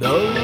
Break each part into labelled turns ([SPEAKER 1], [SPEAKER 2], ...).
[SPEAKER 1] No.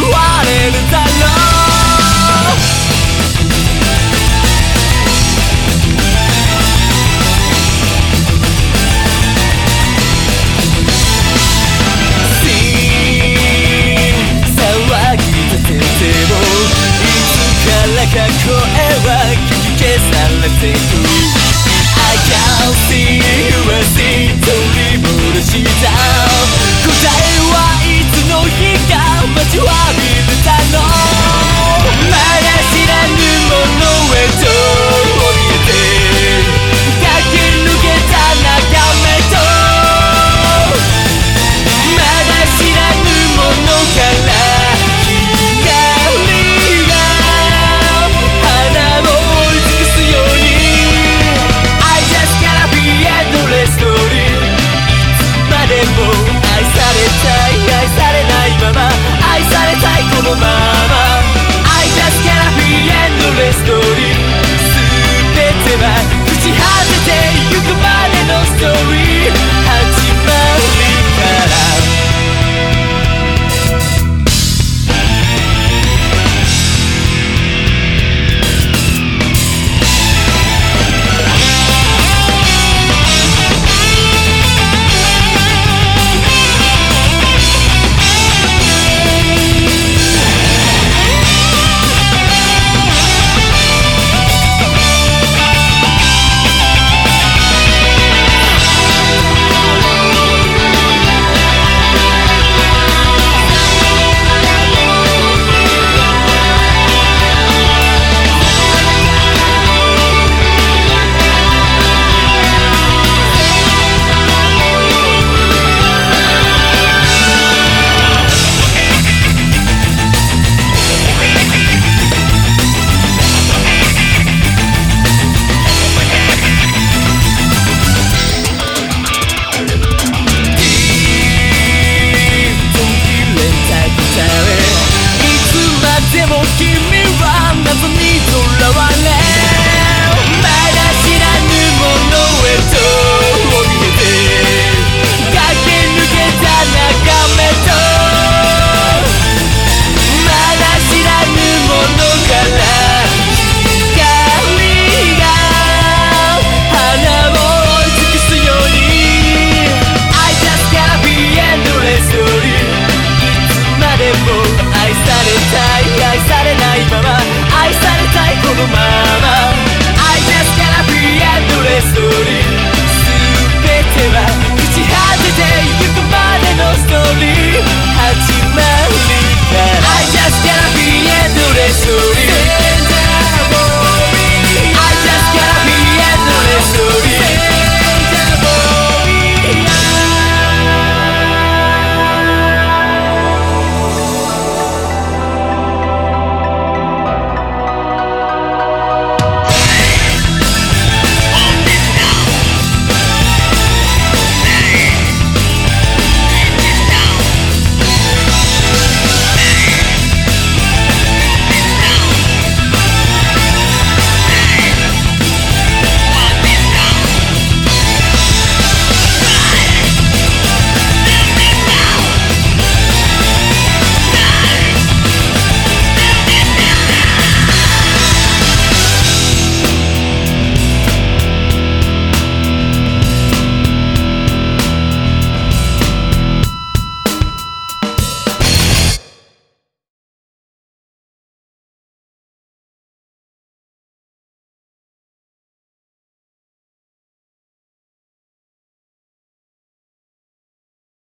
[SPEAKER 1] 「騒ぎ立ててもいつからか声は聞き消されていく」ち果ててゆく